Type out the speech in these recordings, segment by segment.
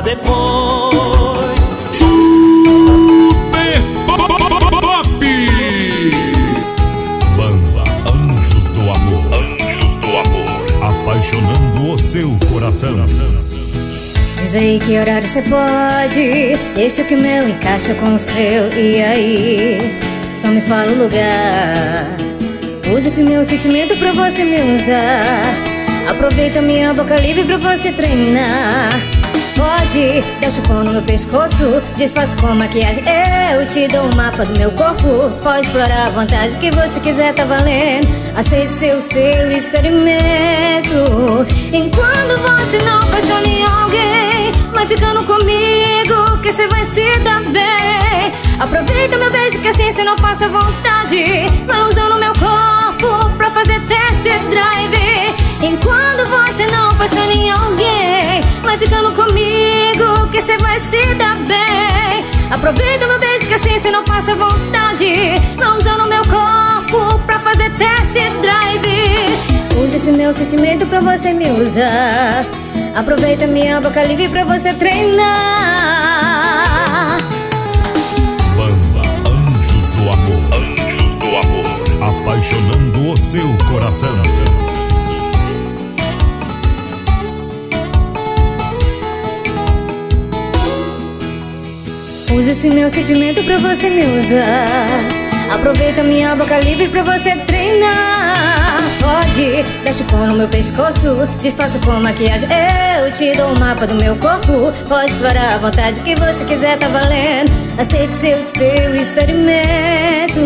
pra depois. Super Pop! Banda Anjos do Amor. Anjos do Amor. Apaixonando o seu coração. Diz aí que horário você pode Deixa que o meu encaixa com o seu E aí, só me fala o lugar Usa esse meu sentimento pra você me usar Aproveita minha boca livre pra você treinar Pode, deixa o no meu pescoço Disfarce com maquiagem. Eu te dou um mapa do meu corpo Pode explorar à vontade que você quiser, tá valendo. Aceite seu, seu experimento. Enquanto você não apaixone alguém Vai ficando comigo que você vai se dar bem. Aproveita meu beijo que assim você não passa vontade. Vai usando meu corpo pra fazer test drive. Enquanto você não apaixone alguém Vai ficando comigo Aproveita meu beijo que assim você não passa vontade Vai usando meu corpo pra fazer test drive Use esse meu sentimento pra você me usar Aproveita minha boca livre pra você treinar Banda Anjos do Amor. Anjos do Amor. Apaixonando o seu coração. Use esse meu sentimento pra você me usar. Aproveita minha boca livre pra você treinar. Pode, deixa o pão no meu pescoço Disfarça com maquiagem. Eu te dou o mapa do meu corpo. Pode explorar à vontade que você quiser, tá valendo. Aceite seu, seu experimento.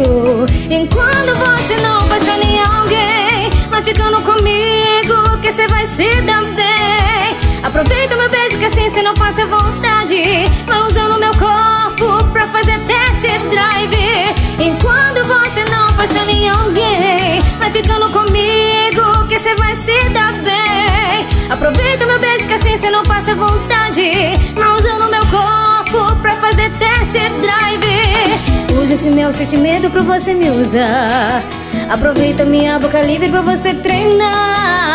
Enquanto você não apaixone alguém Vai ficando comigo que você vai se dar bem. Aproveita meu beijo que assim você não passa vontade. Vai usando meu corpo pra fazer test drive. Enquanto você não apaixone alguém Vai ficando comigo que você vai se dar bem. Aproveita meu beijo que assim você não passa vontade. Vai usando meu corpo pra fazer test drive. Use esse meu sentimento pra você me usar. Aproveita minha boca livre pra você treinar